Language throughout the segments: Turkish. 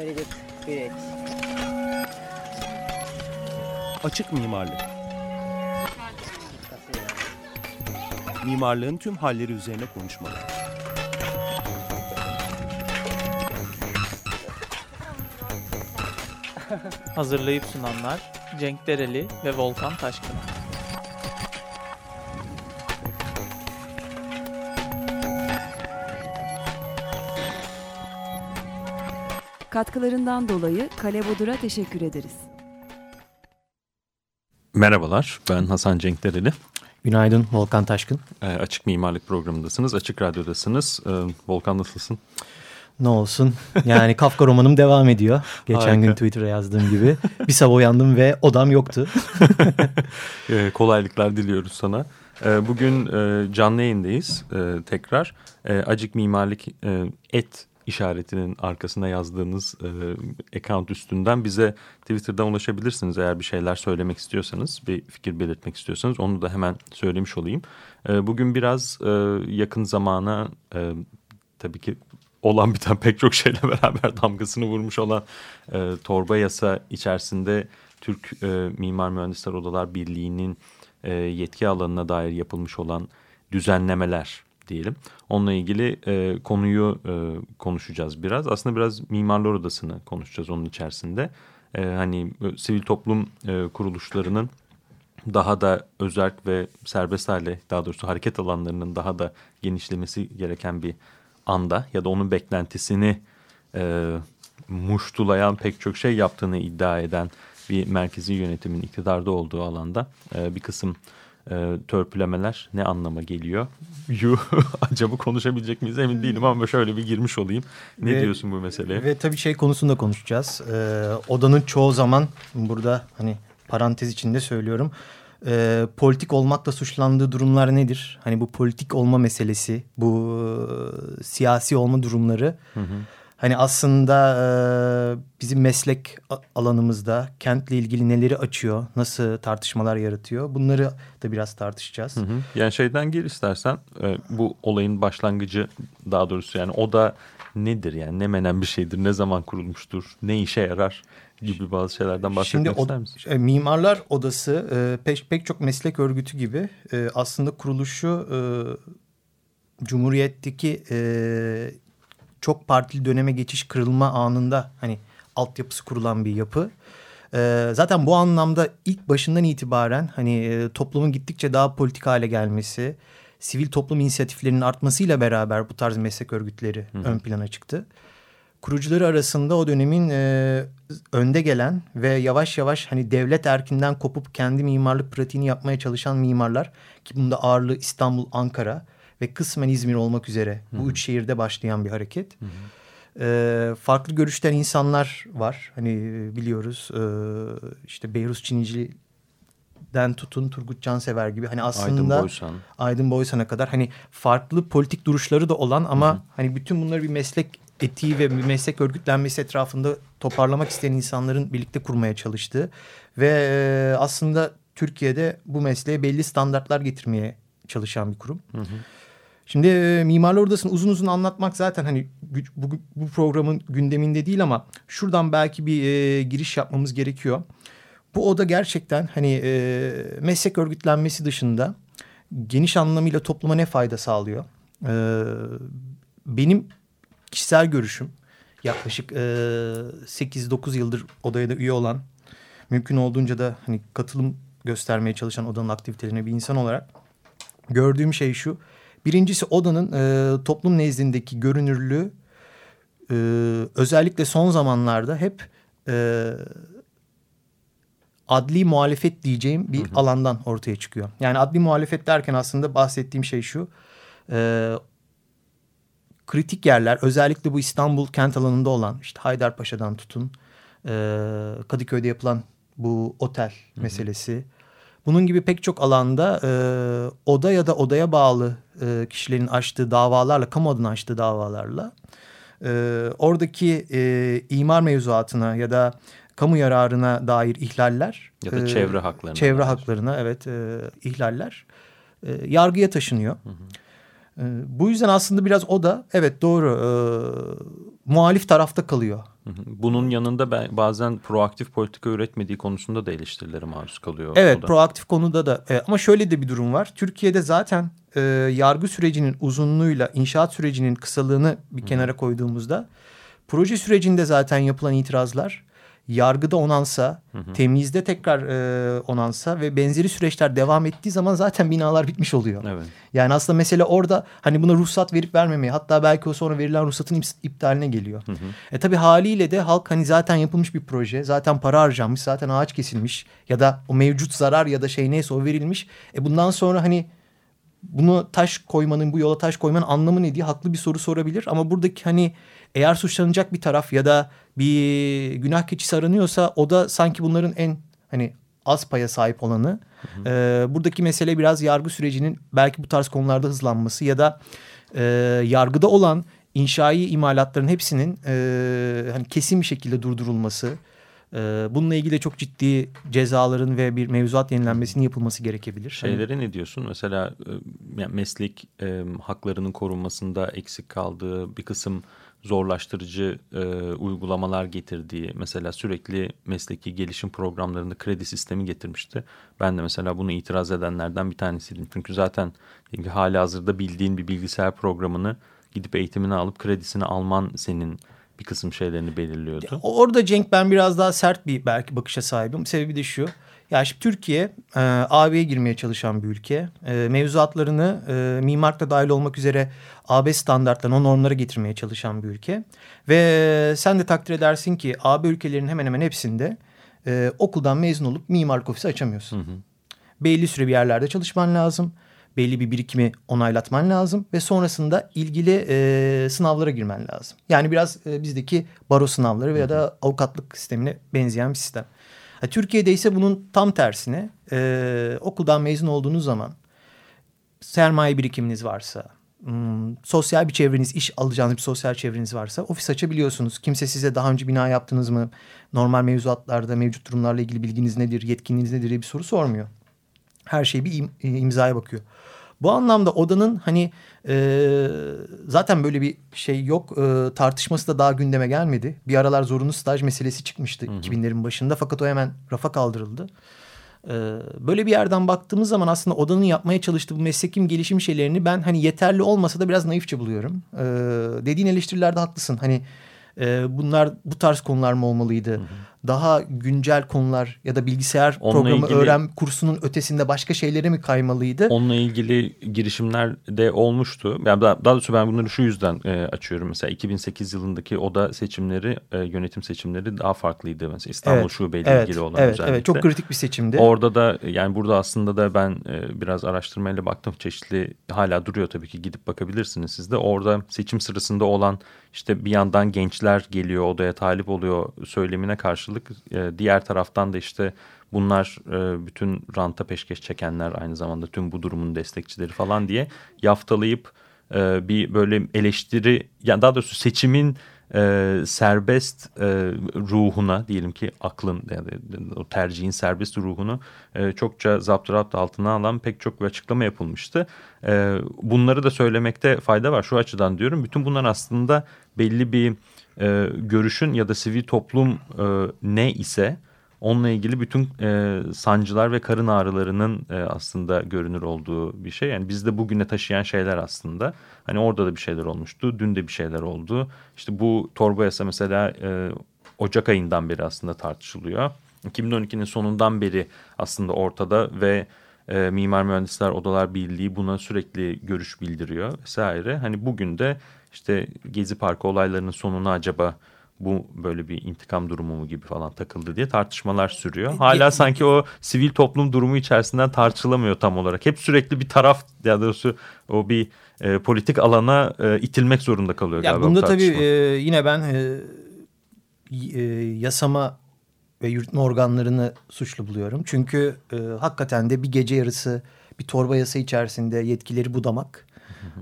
Very good. Great. Açık mimarlık. Mimarlığın tüm halleri üzerine konuşmalar. Hazırlayıp sunanlar Cenk Dereli ve Volkan Taşkın. Katkılarından dolayı Kale Bodur'a teşekkür ederiz. Merhabalar, ben Hasan Cenk Dereli. Günaydın Volkan Taşkın. E, Açık Mimarlık programındasınız, Açık Radyo'dasınız. E, Volkan nasılsın? Ne olsun yani Kafka romanım devam ediyor. Geçen Harika. gün Twitter'a yazdığım gibi. Bir sabah uyandım ve odam yoktu. E, kolaylıklar diliyoruz sana. E, bugün e, canlı yayındayız e, tekrar. E, Acık Mimarlık e, et işaretinin arkasına yazdığınız e, account üstünden bize Twitter'dan ulaşabilirsiniz. Eğer bir şeyler söylemek istiyorsanız, bir fikir belirtmek istiyorsanız onu da hemen söylemiş olayım. E, bugün biraz e, yakın zamana e, tabii ki olan biten pek çok şeyle beraber damgasını vurmuş olan e, torba yasa içerisinde Türk e, Mimar Mühendisler Odalar Birliği'nin e, yetki alanına dair yapılmış olan düzenlemeler diyelim. Onunla ilgili e, konuyu e, konuşacağız biraz. Aslında biraz Mimarlar Odası'nı konuşacağız onun içerisinde. E, hani sivil toplum e, kuruluşlarının daha da özerk ve serbest hale daha doğrusu hareket alanlarının daha da genişlemesi gereken bir anda ya da onun beklentisini e, muştulayan pek çok şey yaptığını iddia eden bir merkezi yönetimin iktidarda olduğu alanda e, bir kısım e, törpülemeler ne anlama geliyor? Yu, acaba konuşabilecek miyiz emin değilim ama şöyle bir girmiş olayım. Ne Ve- diyorsun bu meseleye? ve tabii şey konusunda konuşacağız. Ee, odanın çoğu zaman burada hani parantez içinde söylüyorum. e, politik olmakla suçlandığı durumlar nedir? Hani bu politik olma meselesi, bu e, siyasi olma durumları... Hı hı. Hani aslında e, bizim meslek alanımızda kentle ilgili neleri açıyor, nasıl tartışmalar yaratıyor bunları da biraz tartışacağız. Hı hı. Yani şeyden gir istersen e, bu olayın başlangıcı daha doğrusu yani o da nedir yani ne menen bir şeydir ne zaman kurulmuştur ne işe yarar gibi bazı şeylerden bahsetmek Şimdi o- ister misin? e, Mimarlar Odası e, pek, pek çok meslek örgütü gibi e, aslında kuruluşu e, Cumhuriyet'teki e, çok partili döneme geçiş kırılma anında hani altyapısı kurulan bir yapı. E, zaten bu anlamda ilk başından itibaren hani e, toplumun gittikçe daha politik hale gelmesi, sivil toplum inisiyatiflerinin artmasıyla beraber bu tarz meslek örgütleri ön plana çıktı. Kurucuları arasında o dönemin e, önde gelen ve yavaş yavaş hani devlet erkinden kopup kendi mimarlık pratiğini yapmaya çalışan mimarlar ki bunda ağırlığı İstanbul, Ankara ve kısmen İzmir olmak üzere bu üç şehirde başlayan bir hareket. E, farklı görüşten insanlar var. Hani e, biliyoruz e, işte Beyrus Çinici'den tutun Turgut Cansever gibi hani aslında Aydın Boysan. Aydın Boysan'a kadar hani farklı politik duruşları da olan ama hani bütün bunları bir meslek etiği ve bir meslek örgütlenmesi etrafında toparlamak isteyen insanların birlikte kurmaya çalıştığı ve e, aslında Türkiye'de bu mesleğe belli standartlar getirmeye çalışan bir kurum. Şimdi e, Mimarlar Odası'nı uzun uzun anlatmak zaten hani bu, bu programın gündeminde değil ama şuradan belki bir e, giriş yapmamız gerekiyor. Bu oda gerçekten hani e, meslek örgütlenmesi dışında geniş anlamıyla topluma ne fayda sağlıyor? E, benim kişisel görüşüm yaklaşık e, 8-9 yıldır odaya da üye olan mümkün olduğunca da hani katılım göstermeye çalışan odanın aktivitelerine bir insan olarak gördüğüm şey şu. Birincisi odanın e, toplum nezdindeki görünürlüğü e, özellikle son zamanlarda hep e, adli muhalefet diyeceğim bir alandan ortaya çıkıyor. Yani adli muhalefet derken aslında bahsettiğim şey şu. E, kritik yerler özellikle bu İstanbul kent alanında olan işte Haydarpaşa'dan tutun e, Kadıköy'de yapılan bu otel meselesi. Bunun gibi pek çok alanda e, oda ya da odaya bağlı e, kişilerin açtığı davalarla, kamu adına açtığı davalarla e, oradaki e, imar mevzuatına ya da kamu yararına dair ihlaller Ya da e, çevre haklarına. çevre dair. haklarına evet e, ihlaller e, yargıya taşınıyor. E, bu yüzden aslında biraz o da evet doğru e, muhalif tarafta kalıyor. Bunun yanında ben, bazen proaktif politika üretmediği konusunda da eleştirilere maruz kalıyor. Evet proaktif konuda da e, ama şöyle de bir durum var. Türkiye'de zaten e, yargı sürecinin uzunluğuyla inşaat sürecinin kısalığını bir kenara koyduğumuzda proje sürecinde zaten yapılan itirazlar yargıda onansa, temizde tekrar e, onansa ve benzeri süreçler devam ettiği zaman zaten binalar bitmiş oluyor. Evet. Yani aslında mesele orada hani buna ruhsat verip vermemeye hatta belki o sonra verilen ruhsatın iptaline geliyor. E tabi haliyle de halk hani zaten yapılmış bir proje zaten para harcanmış zaten ağaç kesilmiş ya da o mevcut zarar ya da şey neyse o verilmiş. E bundan sonra hani bunu taş koymanın bu yola taş koymanın anlamı ne diye haklı bir soru sorabilir. Ama buradaki hani eğer suçlanacak bir taraf ya da bir günah keçisi aranıyorsa o da sanki bunların en hani az paya sahip olanı. Ee, buradaki mesele biraz yargı sürecinin belki bu tarz konularda hızlanması ya da e, yargıda olan inşai imalatların hepsinin e, hani kesin bir şekilde durdurulması. E, bununla ilgili çok ciddi cezaların ve bir mevzuat yenilenmesinin yapılması gerekebilir. Hani- Şeylere ne diyorsun? Mesela e, meslek e, haklarının korunmasında eksik kaldığı bir kısım zorlaştırıcı e, uygulamalar getirdiği mesela sürekli mesleki gelişim programlarında kredi sistemi getirmişti. Ben de mesela bunu itiraz edenlerden bir tanesiydim. Çünkü zaten hali hazırda bildiğin bir bilgisayar programını gidip eğitimini alıp kredisini alman senin bir kısım şeylerini belirliyordu. Orada Cenk ben biraz daha sert bir belki bakışa sahibim. Sebebi de şu. Ya şimdi Türkiye e, AB'ye girmeye çalışan bir ülke. E, mevzuatlarını e, mimarlık da dahil olmak üzere AB standartlarına, o normlara getirmeye çalışan bir ülke. Ve e, sen de takdir edersin ki AB ülkelerinin hemen hemen hepsinde e, okuldan mezun olup mimarlık ofisi açamıyorsun. Belli süre bir yerlerde çalışman lazım. Belli bir birikimi onaylatman lazım ve sonrasında ilgili e, sınavlara girmen lazım. Yani biraz e, bizdeki baro sınavları veya da avukatlık sistemine benzeyen bir sistem. Türkiye'de ise bunun tam tersine e, okuldan mezun olduğunuz zaman sermaye birikiminiz varsa, hmm, sosyal bir çevreniz, iş alacağınız bir sosyal çevreniz varsa ofis açabiliyorsunuz. Kimse size daha önce bina yaptınız mı, normal mevzuatlarda mevcut durumlarla ilgili bilginiz nedir, yetkinliğiniz nedir diye bir soru sormuyor. Her şey bir im- e, imzaya bakıyor. Bu anlamda odanın hani e, zaten böyle bir şey yok e, tartışması da daha gündeme gelmedi. Bir aralar zorunlu staj meselesi çıkmıştı 2000'lerin başında fakat o hemen rafa kaldırıldı. E, böyle bir yerden baktığımız zaman aslında odanın yapmaya çalıştığı bu meslekim gelişim şeylerini ben hani yeterli olmasa da biraz naifçe buluyorum. E, dediğin eleştirilerde haklısın. Hani e, bunlar bu tarz konular mı olmalıydı? Daha güncel konular ya da bilgisayar Onunla programı ilgili- öğren kursunun ötesinde başka şeylere mi kaymalıydı? Onunla ilgili girişimler de olmuştu. Yani daha, daha doğrusu ben bunları şu yüzden e, açıyorum. Mesela 2008 yılındaki oda seçimleri, e, yönetim seçimleri daha farklıydı. Mesela İstanbul Evet, Şube ile evet, ilgili olan evet, özellikle. Evet, çok kritik bir seçimdi. Orada da yani burada aslında da ben e, biraz araştırmayla baktım. Çeşitli hala duruyor tabii ki gidip bakabilirsiniz siz de. Orada seçim sırasında olan işte bir yandan gençler geliyor odaya talip oluyor söylemine karşılık. e, diğer taraftan da işte bunlar e, bütün ranta peşkeş çekenler aynı zamanda tüm bu durumun destekçileri falan diye yaftalayıp e, bir böyle eleştiri yani daha doğrusu seçimin e, serbest e, ruhuna diyelim ki aklın yani o tercihin serbest ruhunu e, çokça zapturapt altına alan pek çok bir açıklama yapılmıştı. E, bunları da söylemekte fayda var şu açıdan diyorum. Bütün bunlar aslında belli bir e, görüşün ya da sivil toplum e, ne ise onunla ilgili bütün e, sancılar ve karın ağrılarının e, aslında görünür olduğu bir şey. Yani bizde bugüne taşıyan şeyler aslında. Hani orada da bir şeyler olmuştu. Dün de bir şeyler oldu. İşte bu torba yasa mesela e, Ocak ayından beri aslında tartışılıyor. 2012'nin sonundan beri aslında ortada ve e, Mimar Mühendisler Odalar Birliği buna sürekli görüş bildiriyor vesaire. Hani bugün de işte Gezi Parkı olaylarının sonuna acaba bu böyle bir intikam durumu mu gibi falan takıldı diye tartışmalar sürüyor. Hala sanki o sivil toplum durumu içerisinden tartışılamıyor tam olarak. Hep sürekli bir taraf ya doğrusu o bir e, politik alana e, itilmek zorunda kalıyor Ya galiba. bu bunda tabii e, yine ben e, e, yasama ve yürütme organlarını suçlu buluyorum. Çünkü e, hakikaten de bir gece yarısı bir torba yasa içerisinde yetkileri budamak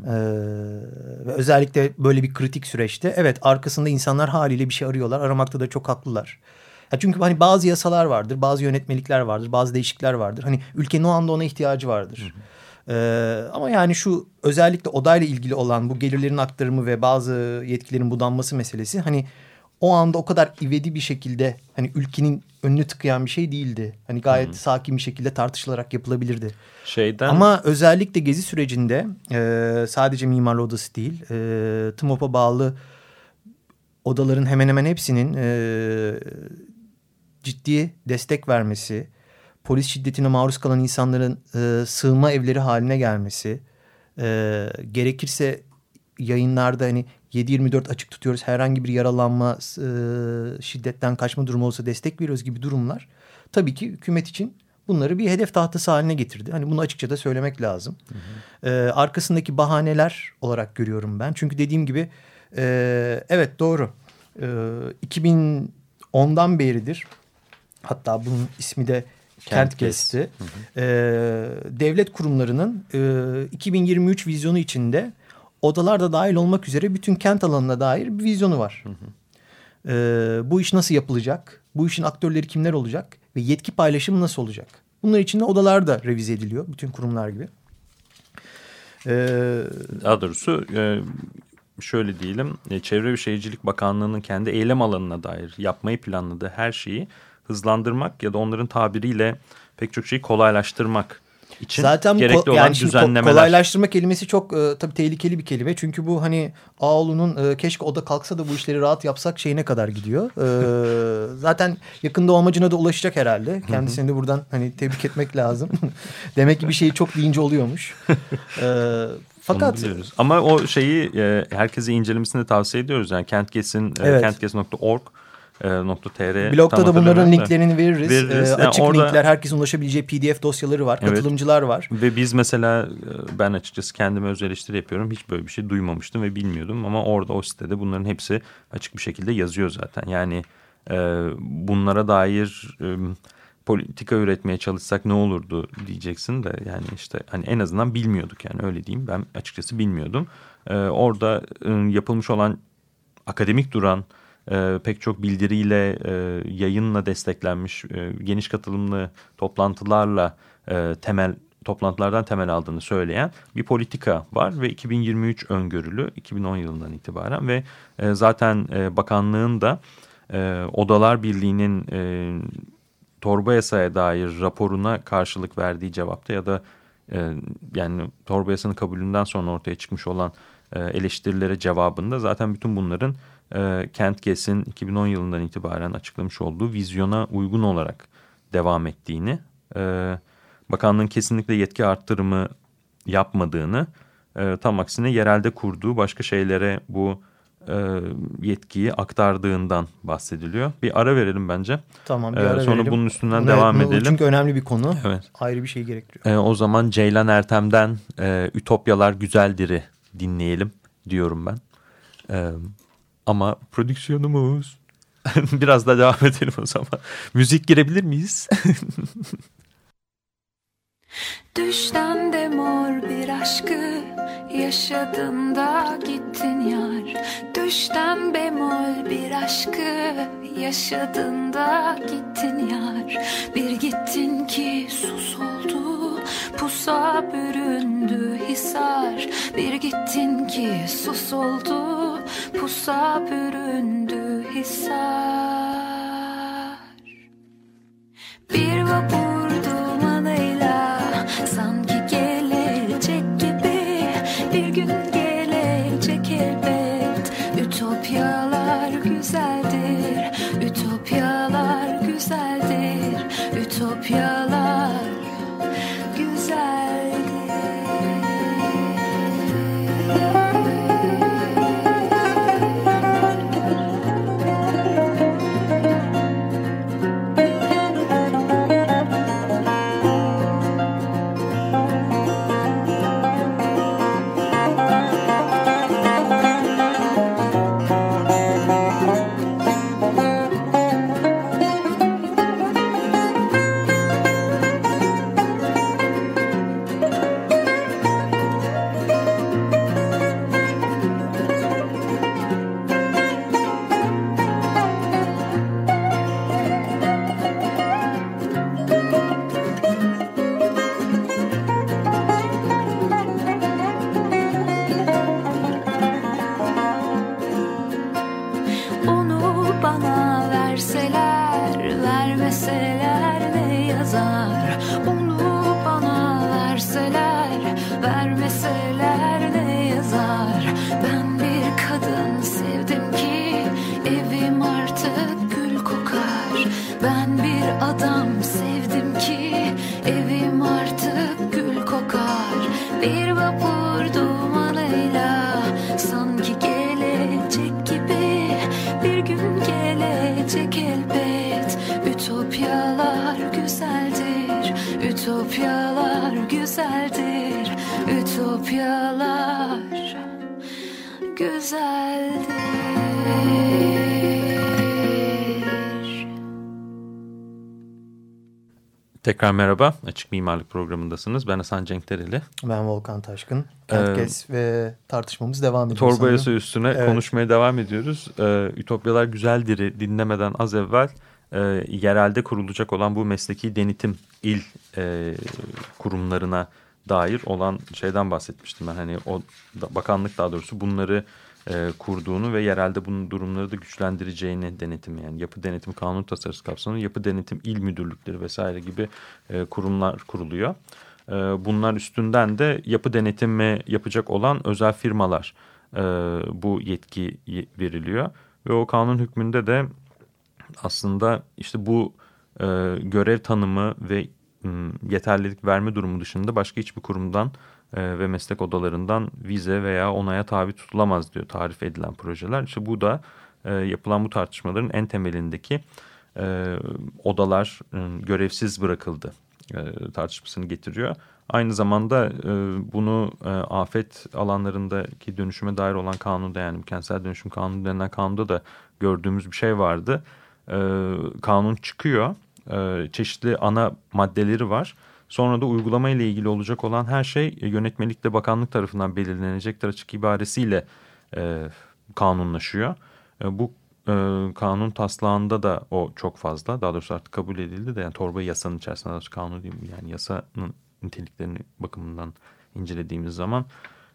e, ve özellikle böyle bir kritik süreçte evet arkasında insanlar haliyle bir şey arıyorlar. Aramakta da çok haklılar. Ya çünkü hani bazı yasalar vardır, bazı yönetmelikler vardır, bazı değişiklikler vardır. Hani ülkenin o anda ona ihtiyacı vardır. Ee, ama yani şu özellikle odayla ilgili olan bu gelirlerin aktarımı ve bazı yetkilerin budanması meselesi hani o anda o kadar ivedi bir şekilde hani ülkenin önünü tıkayan bir şey değildi. Hani gayet hmm. sakin bir şekilde tartışılarak yapılabilirdi. Şeyden... Ama özellikle gezi sürecinde e, sadece mimarlı odası değil e, TMOP'a bağlı odaların hemen hemen hepsinin e, ciddi destek vermesi, polis şiddetine maruz kalan insanların e, sığınma evleri haline gelmesi, e, gerekirse yayınlarda hani 7-24 açık tutuyoruz herhangi bir yaralanma, e, şiddetten kaçma durumu olsa destek veriyoruz gibi durumlar tabii ki hükümet için bunları bir hedef tahtası haline getirdi. Hani bunu açıkça da söylemek lazım. Hı hı. E, arkasındaki bahaneler olarak görüyorum ben. Çünkü dediğim gibi e, evet doğru. E, 2010'dan beridir hatta bunun ismi de Kent Gez'ti. E, devlet kurumlarının e, 2023 vizyonu içinde odalar da dahil olmak üzere bütün kent alanına dair bir vizyonu var. Hı hı. E, bu iş nasıl yapılacak? Bu işin aktörleri kimler olacak? Ve yetki paylaşımı nasıl olacak? Bunlar için de odalar da revize ediliyor. Bütün kurumlar gibi. Ee, Daha doğrusu e, şöyle diyelim. E, Çevre ve Şehircilik Bakanlığı'nın kendi eylem alanına dair yapmayı planladığı her şeyi hızlandırmak ya da onların tabiriyle pek çok şeyi kolaylaştırmak için Zaten gerekli olan yani düzenlemeler. Kolaylaştırma kelimesi çok e, tabii tehlikeli bir kelime. Çünkü bu hani Ağolu'nun e, keşke o da kalksa da bu işleri rahat yapsak şeyine kadar gidiyor. E, zaten yakında o amacına da ulaşacak herhalde. Kendisini de buradan hani tebrik etmek lazım. Demek ki bir şeyi çok deyince oluyormuş. E, fakat ama o şeyi e, herkese incelemesini tavsiye ediyoruz. Yani kentkesin e, evet. kentges.org e, .tr Blogda da bunların linklerini veririz. veririz. E, açık orada, linkler herkesin ulaşabileceği pdf dosyaları var. Evet. Katılımcılar var. Ve biz mesela e, ben açıkçası kendime öz eleştiri yapıyorum. Hiç böyle bir şey duymamıştım ve bilmiyordum. Ama orada o sitede bunların hepsi açık bir şekilde yazıyor zaten. Yani e, bunlara dair... E, politika üretmeye çalışsak ne olurdu diyeceksin de yani işte hani en azından bilmiyorduk yani öyle diyeyim ben açıkçası bilmiyordum. Ee, orada e, yapılmış olan akademik duran e, pek çok bildiriyle e, yayınla desteklenmiş e, geniş katılımlı toplantılarla e, temel toplantılardan temel aldığını söyleyen bir politika var ve 2023 öngörülü 2010 yılından itibaren ve e, zaten e, bakanlığın da e, Odalar Birliği'nin e, torba yasaya dair raporuna karşılık verdiği cevapta ya da e, yani torba yasanın kabulünden sonra ortaya çıkmış olan e, eleştirilere cevabında zaten bütün bunların e, Kent Ges'in 2010 yılından itibaren açıklamış olduğu vizyona uygun olarak devam ettiğini, e, bakanlığın kesinlikle yetki arttırımı yapmadığını, e, tam aksine yerelde kurduğu başka şeylere bu e, yetkiyi aktardığından bahsediliyor. Bir ara verelim bence. Tamam bir e, ara Sonra verelim. bunun üstünden Bunu, devam edelim. Çünkü önemli bir konu. Evet. Ayrı bir şey gerektiriyor. E, o zaman Ceylan Ertem'den e, Ütopyalar Güzeldir'i dinleyelim diyorum ben. Evet. Ama prodüksiyonumuz. Biraz da devam edelim o zaman. Müzik girebilir miyiz? Düşten de mor bir aşkı yaşadın da gittin yar Düşten bemol bir aşkı yaşadın da gittin yar Bir gittin ki sus oldu pusa büründü hisar. Bir gittin ki sus oldu. Pusa büründü hisar. Bir vapur onu bana verseler vermeseler güzeldir Tekrar merhaba. Açık Mimarlık programındasınız. Ben Hasan Cenk Dereli. Ben Volkan Taşkın. Ee, Kentkes ve tartışmamız devam ediyor. Torba yasa üstüne Evet. konuşmaya devam ediyoruz. Ee, Ütopyalar Güzeldir'i dinlemeden az evvel e, yerelde kurulacak olan bu mesleki denetim il e, kurumlarına dair olan şeyden bahsetmiştim ben. Hani o bakanlık daha doğrusu bunları e, kurduğunu ve yerelde bunun durumları da güçlendireceğini denetim yani yapı denetim kanun tasarısı kapsamında yapı denetim il müdürlükleri vesaire gibi e, kurumlar kuruluyor. E, bunlar üstünden de yapı denetimi yapacak olan özel firmalar e, bu yetki veriliyor ve o kanun hükmünde de aslında işte bu e, görev tanımı ve yeterlilik verme durumu dışında başka hiçbir kurumdan e, ve meslek odalarından vize veya onaya tabi tutulamaz diyor tarif edilen projeler. İşte bu da e, yapılan bu tartışmaların en temelindeki e, odalar görevsiz bırakıldı tartışmasını getiriyor. Aynı zamanda bunu afet alanlarındaki dönüşüme dair olan kanunda yani kentsel dönüşüm kanunu denilen kanunda da gördüğümüz bir şey vardı. Kanun çıkıyor. E, çeşitli ana maddeleri var. Sonra da uygulama ile ilgili olacak olan her şey e, yönetmelikle bakanlık tarafından belirlenecektir açık ibaresiyle e, kanunlaşıyor. E, bu e, kanun taslağında da o çok fazla. Daha doğrusu artık kabul edildi de yani torba yasanın içerisinde daha kanun değil? Yani yasanın niteliklerini bakımından incelediğimiz zaman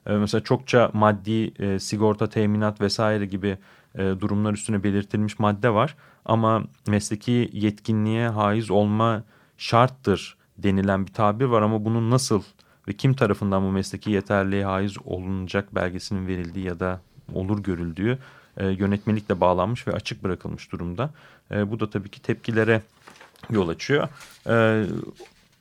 e, mesela çokça maddi e, sigorta, teminat vesaire gibi durumlar üstüne belirtilmiş madde var. Ama mesleki yetkinliğe haiz olma şarttır denilen bir tabir var ama bunun nasıl ve kim tarafından bu mesleki yeterliğe haiz olunacak belgesinin verildiği ya da olur görüldüğü e, yönetmelikle bağlanmış ve açık bırakılmış durumda. E, bu da tabii ki tepkilere yol açıyor. E,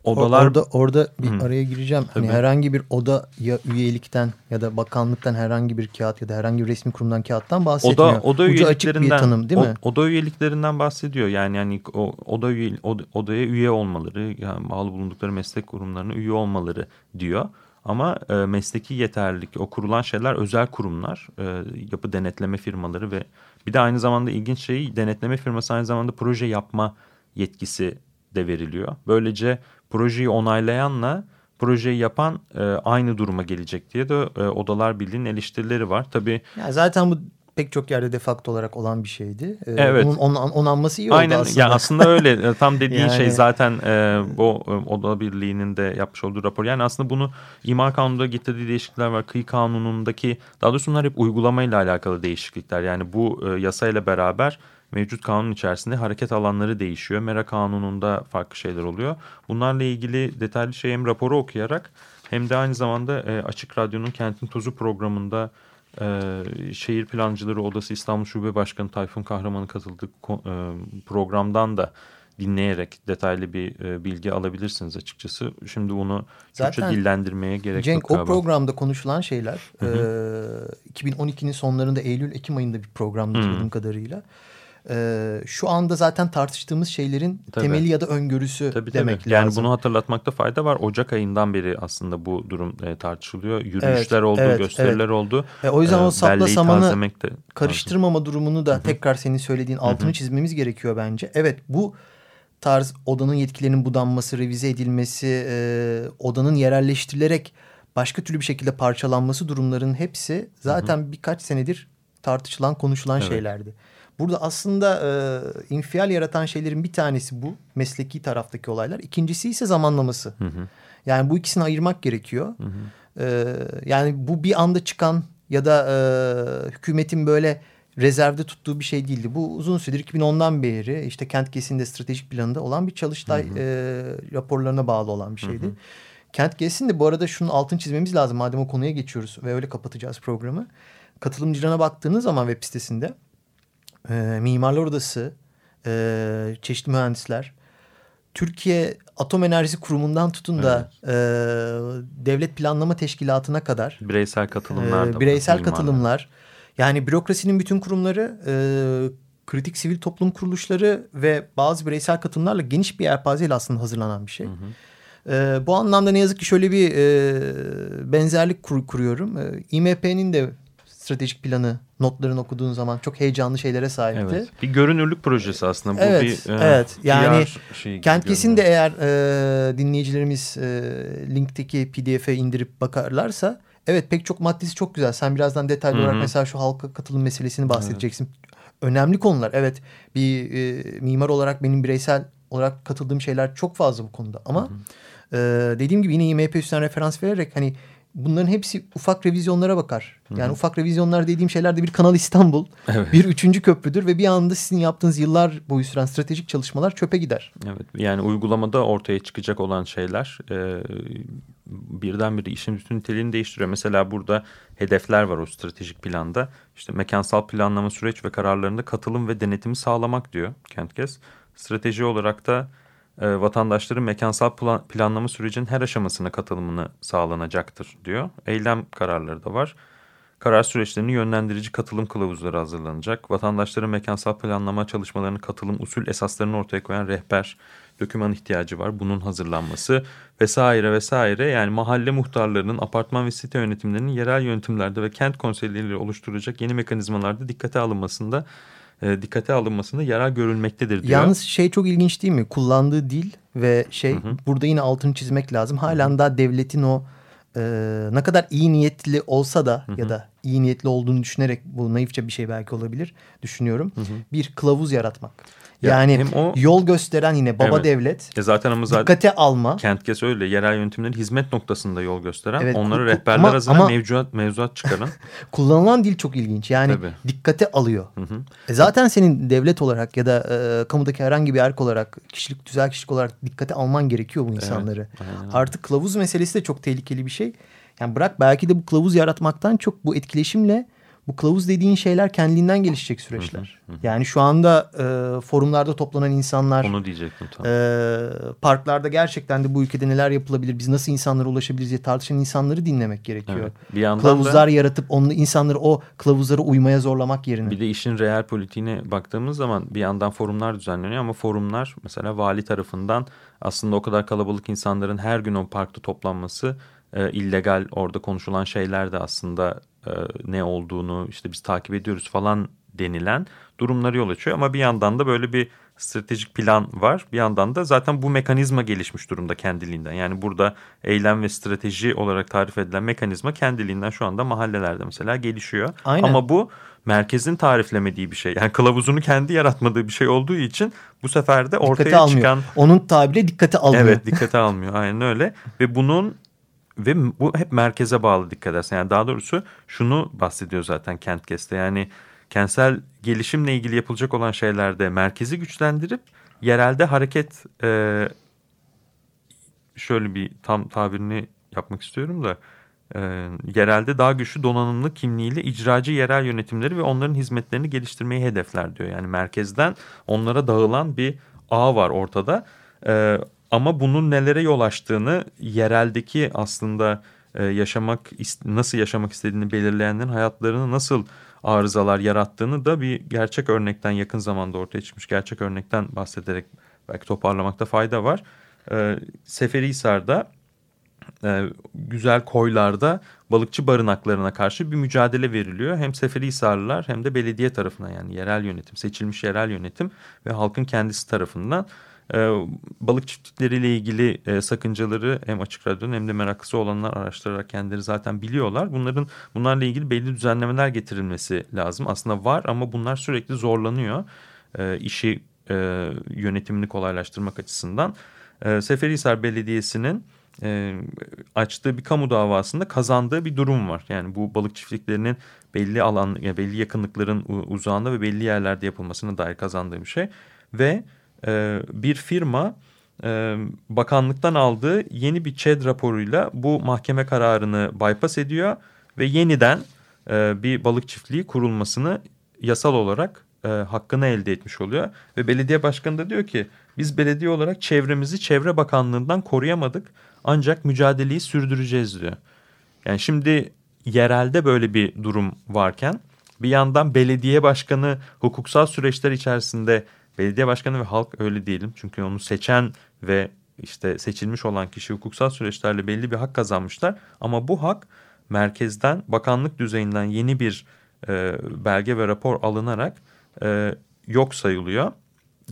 odalar Orada, orada bir Hı. araya gireceğim. Hani herhangi bir oda ya üyelikten ya da bakanlıktan herhangi bir kağıt ya da herhangi bir resmi kurumdan kağıttan bahsetmiyor. Oda, oda Ucu açık bir tanım değil mi? o- oda üyeliklerinden bahsediyor. Yani yani o, oda üye, oda- odaya üye olmaları, yani bağlı bulundukları meslek kurumlarına üye olmaları diyor. Ama e, mesleki yeterlilik, o kurulan şeyler özel kurumlar, e, yapı denetleme firmaları ve bir de aynı zamanda ilginç şey denetleme firması aynı zamanda proje yapma yetkisi de veriliyor. Böylece projeyi onaylayanla projeyi yapan e, aynı duruma gelecek diye de e, Odalar Birliği'nin eleştirileri var. Tabii Yani zaten bu pek çok yerde defakto olarak olan bir şeydi. Ee, Evet. Bunun onan, onanması iyi oldu Aynen aslında. ya aslında öyle E, tam dediğin Yani- şey zaten e, bu e, Oda Birliği'nin de yapmış olduğu rapor. Yani aslında bunu imar kanununda getirdiği değişiklikler var. Kıyı kanunundaki daha doğrusu bunlar hep uygulamayla alakalı değişiklikler. Yani bu e, yasayla beraber mevcut kanun içerisinde hareket alanları değişiyor. Mera kanununda farklı şeyler oluyor. Bunlarla ilgili detaylı şey hem raporu okuyarak hem de aynı zamanda e, Açık Radyo'nun Kentin Tozu programında e, Şehir Plancıları Odası İstanbul Şube Başkanı Tayfun Kahraman'ın katıldığı e, programdan da dinleyerek detaylı bir e, bilgi alabilirsiniz açıkçası. Şimdi bunu Türkçe Zaten dillendirmeye gerek Cenk yok o galiba. programda konuşulan şeyler Hı e, 2012'nin sonlarında Eylül-Ekim ayında bir programda hatırladığım kadarıyla. E, şu anda zaten tartıştığımız şeylerin Tabii. temeli ya da öngörüsü Tabii demek tabii. Yani lazım. bunu hatırlatmakta fayda var. Ocak ayından beri aslında bu durum e, tartışılıyor. Yürüyüşler Evet, oldu, evet, gösteriler oldu. E, o yüzden E, o sapla samanı lazım. karıştırmama durumunu da tekrar senin söylediğin altını çizmemiz gerekiyor bence. Evet bu tarz odanın yetkilerinin budanması, revize edilmesi, e, odanın yerelleştirilerek başka türlü bir şekilde parçalanması durumlarının hepsi zaten birkaç senedir tartışılan, konuşulan Evet. şeylerdi. Burada aslında e, infial yaratan şeylerin bir tanesi bu mesleki taraftaki olaylar. İkincisi ise zamanlaması. Hı hı. Yani bu ikisini ayırmak gerekiyor. Hı hı. Ee, yani bu bir anda çıkan ya da e, hükümetin böyle rezervde tuttuğu bir şey değildi. Bu uzun süredir 2010'dan beri işte kent kesinde stratejik planında olan bir çalıştay e, raporlarına bağlı olan bir şeydi. Hı hı. Kent gezisinde bu arada şunun altını çizmemiz lazım. Madem o konuya geçiyoruz ve öyle kapatacağız programı. Katılımcılarına baktığınız zaman web sitesinde e, Mimarlar Odası, e, çeşitli mühendisler, Türkiye Atom Enerjisi Kurumu'ndan tutun da evet. e, Devlet Planlama Teşkilatı'na kadar bireysel katılımlar e, bireysel var, katılımlar yani bürokrasinin bütün kurumları e, kritik sivil toplum kuruluşları ve bazı bireysel katılımlarla geniş bir yelpazeyle aslında hazırlanan bir şey. Hı hı. E, bu anlamda ne yazık ki şöyle bir e, benzerlik kur, kuruyorum. E, İMP'nin de stratejik planı notlarını okuduğun zaman çok heyecanlı şeylere sahipti. Evet. Bir görünürlük projesi aslında. Bu evet, bir, e, evet. Yani şey kent kesin de eğer e, dinleyicilerimiz e, linkteki pdf'e indirip bakarlarsa evet pek çok maddesi çok güzel. Sen birazdan detaylı Hı -hı. olarak mesela şu halka katılım meselesini bahsedeceksin. Evet. Önemli konular. Evet bir e, mimar olarak benim bireysel olarak katıldığım şeyler çok fazla bu konuda. Ama Hı -hı. E, dediğim gibi yine IMP üstünden referans vererek hani bunların hepsi ufak revizyonlara bakar. Yani Hı -hı. ufak revizyonlar dediğim şeyler de bir Kanal İstanbul, evet. bir üçüncü köprüdür ve bir anda sizin yaptığınız yıllar boyu süren stratejik çalışmalar çöpe gider. Evet yani uygulamada ortaya çıkacak olan şeyler e, birdenbire işin bütün niteliğini değiştiriyor. Mesela burada hedefler var o stratejik planda. İşte mekansal planlama süreç ve kararlarında katılım ve denetimi sağlamak diyor Kentkes. Strateji olarak da e, vatandaşların mekansal plan, planlama sürecinin her aşamasına katılımını sağlanacaktır diyor. Eylem kararları da var. Karar süreçlerini yönlendirici katılım kılavuzları hazırlanacak. Vatandaşların mekansal planlama çalışmalarını katılım usul esaslarını ortaya koyan rehber, döküman ihtiyacı var. Bunun hazırlanması vesaire vesaire. Yani mahalle muhtarlarının, apartman ve site yönetimlerinin yerel yönetimlerde ve kent konseyleriyle oluşturacak yeni mekanizmalarda dikkate alınmasında e, dikkate alınmasında yarar görülmektedir diyor. Yalnız şey çok ilginç değil mi? Kullandığı dil ve şey hı hı. burada yine altını çizmek lazım. Halen daha devletin o e, ne kadar iyi niyetli olsa da hı hı. ya da iyi niyetli olduğunu düşünerek bu naifçe bir şey belki olabilir düşünüyorum. Hı hı. Bir kılavuz yaratmak. Yani hem o, yol gösteren yine baba evet. devlet. E zaten ama zaten dikkate alma. Kentkes öyle. Yerel yönetimlerin hizmet noktasında yol gösteren. Evet, onları rehberler ama, hazırlayan mevzuat, mevzuat çıkaran. kullanılan dil çok ilginç. Yani Tabii. dikkate alıyor. Hı hı. E zaten senin devlet olarak ya da e, kamudaki herhangi bir erk olarak kişilik güzel kişilik olarak dikkate alman gerekiyor bu insanları. Evet, Artık kılavuz meselesi de çok tehlikeli bir şey. Yani bırak belki de bu kılavuz yaratmaktan çok bu etkileşimle bu kılavuz dediğin şeyler kendiliğinden gelişecek süreçler. Hı hı hı. Yani şu anda e, forumlarda toplanan insanlar... Onu diyecektim tam. E, parklarda gerçekten de bu ülkede neler yapılabilir, biz nasıl insanlara ulaşabiliriz diye tartışan insanları dinlemek gerekiyor. Evet. Bir yandan Kılavuzlar da, yaratıp onu, insanları o kılavuzlara uymaya zorlamak yerine. Bir de işin real politiğine baktığımız zaman bir yandan forumlar düzenleniyor ama forumlar mesela vali tarafından aslında o kadar kalabalık insanların her gün o parkta toplanması e, illegal orada konuşulan şeyler de aslında e, ne olduğunu işte biz takip ediyoruz falan denilen durumları yol açıyor. Ama bir yandan da böyle bir stratejik plan var. Bir yandan da zaten bu mekanizma gelişmiş durumda kendiliğinden. Yani burada eylem ve strateji olarak tarif edilen mekanizma kendiliğinden şu anda mahallelerde mesela gelişiyor. Aynen. Ama bu merkezin tariflemediği bir şey. Yani kılavuzunu kendi yaratmadığı bir şey olduğu için bu sefer de ortaya dikkate almıyor. çıkan... Onun tabiri dikkate almıyor. Evet dikkate almıyor aynen öyle. Ve bunun ve bu hep merkeze bağlı dikkat edersen. Yani daha doğrusu şunu bahsediyor zaten Kentkest'te. Yani kentsel gelişimle ilgili yapılacak olan şeylerde merkezi güçlendirip yerelde hareket e, şöyle bir tam tabirini yapmak istiyorum da e, yerelde daha güçlü donanımlı kimliğiyle icracı yerel yönetimleri ve onların hizmetlerini geliştirmeyi hedefler diyor. Yani merkezden onlara dağılan bir ağ var ortada. E, ama bunun nelere yol açtığını yereldeki aslında e, yaşamak nasıl yaşamak istediğini belirleyenlerin hayatlarını nasıl arızalar yarattığını da bir gerçek örnekten yakın zamanda ortaya çıkmış gerçek örnekten bahsederek belki toparlamakta fayda var. E, Seferihisar'da e, güzel koylarda balıkçı barınaklarına karşı bir mücadele veriliyor. Hem Seferihisarlılar hem de belediye tarafından yani yerel yönetim, seçilmiş yerel yönetim ve halkın kendisi tarafından balık çiftlikleriyle ilgili e, sakıncaları hem açık radyonun hem de meraklısı olanlar araştırarak kendileri zaten biliyorlar. Bunların bunlarla ilgili belli düzenlemeler getirilmesi lazım. Aslında var ama bunlar sürekli zorlanıyor. E, işi e, yönetimini kolaylaştırmak açısından. E, Seferihisar Belediyesi'nin e, açtığı bir kamu davasında kazandığı bir durum var. Yani bu balık çiftliklerinin belli alan, yani belli yakınlıkların uzağında ve belli yerlerde yapılmasına dair kazandığı bir şey. Ve e, bir firma e, bakanlıktan aldığı yeni bir ÇED raporuyla bu mahkeme kararını bypass ediyor ve yeniden e, bir balık çiftliği kurulmasını yasal olarak e, hakkını elde etmiş oluyor. Ve belediye başkanı da diyor ki biz belediye olarak çevremizi Çevre Bakanlığı'ndan koruyamadık ancak mücadeleyi sürdüreceğiz diyor. Yani şimdi yerelde böyle bir durum varken bir yandan belediye başkanı hukuksal süreçler içerisinde belediye başkanı ve halk öyle diyelim. Çünkü onu seçen ve işte seçilmiş olan kişi hukuksal süreçlerle belli bir hak kazanmışlar. Ama bu hak merkezden bakanlık düzeyinden yeni bir e, belge ve rapor alınarak e, yok sayılıyor.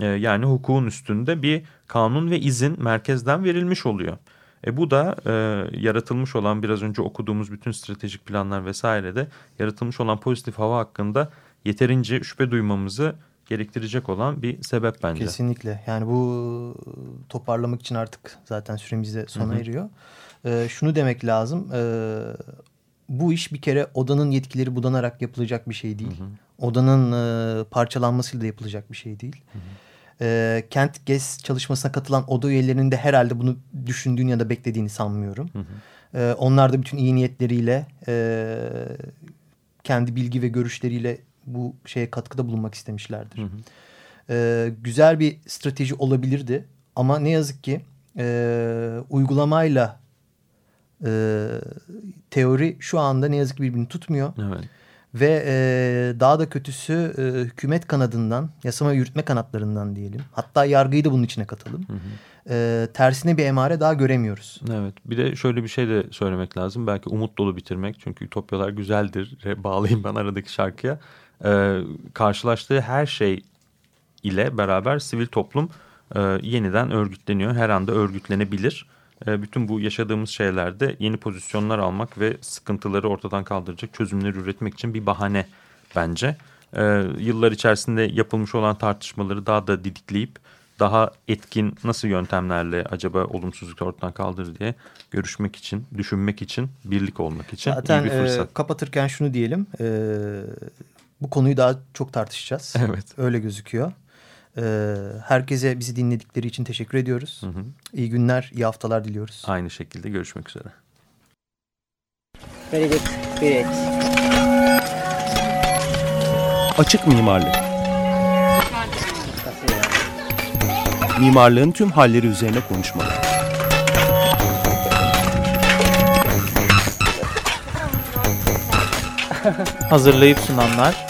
E, yani hukukun üstünde bir kanun ve izin merkezden verilmiş oluyor. E, bu da e, yaratılmış olan biraz önce okuduğumuz bütün stratejik planlar vesairede yaratılmış olan pozitif hava hakkında yeterince şüphe duymamızı gerektirecek olan bir sebep bence. Kesinlikle. Yani bu toparlamak için artık zaten süremiz sona eriyor. Ee, şunu demek lazım. E, bu iş bir kere odanın yetkileri budanarak yapılacak bir şey değil. Hı hı. Odanın e, parçalanmasıyla da yapılacak bir şey değil. Hı hı. E, kent GES çalışmasına katılan oda üyelerinin de herhalde bunu düşündüğünü ya da beklediğini sanmıyorum. Hı hı. E, onlar da bütün iyi niyetleriyle e, kendi bilgi ve görüşleriyle bu şeye katkıda bulunmak istemişlerdir. Hı hı. E, güzel bir strateji olabilirdi ama ne yazık ki e, uygulamayla e, teori şu anda ne yazık ki birbirini tutmuyor. Evet. Ve e, daha da kötüsü e, hükümet kanadından, yasama yürütme kanatlarından diyelim. Hatta yargıyı da bunun içine katalım. Hı hı. E, tersine bir emare daha göremiyoruz. Evet bir de şöyle bir şey de söylemek lazım. Belki umut dolu bitirmek. Çünkü ütopyalar güzeldir. Bağlayayım ben aradaki şarkıya. E, karşılaştığı her şey ile beraber sivil toplum e, yeniden örgütleniyor. Her anda örgütlenebilir. E, bütün bu yaşadığımız şeylerde yeni pozisyonlar almak ve sıkıntıları ortadan kaldıracak çözümler üretmek için bir bahane bence. E, yıllar içerisinde yapılmış olan tartışmaları daha da didikleyip daha etkin nasıl yöntemlerle acaba olumsuzlukları ortadan kaldırır diye görüşmek için, düşünmek için, birlik olmak için Zaten, iyi bir fırsat. E, kapatırken şunu diyelim, e, bu konuyu daha çok tartışacağız. Evet. Öyle gözüküyor. Ee, herkese bizi dinledikleri için teşekkür ediyoruz. Hı hı. İyi günler, iyi haftalar diliyoruz. Aynı şekilde görüşmek üzere. Veredik, bir Açık mimarlık. Mimarlığın tüm halleri üzerine konuşmalar. Hazırlayıp sunanlar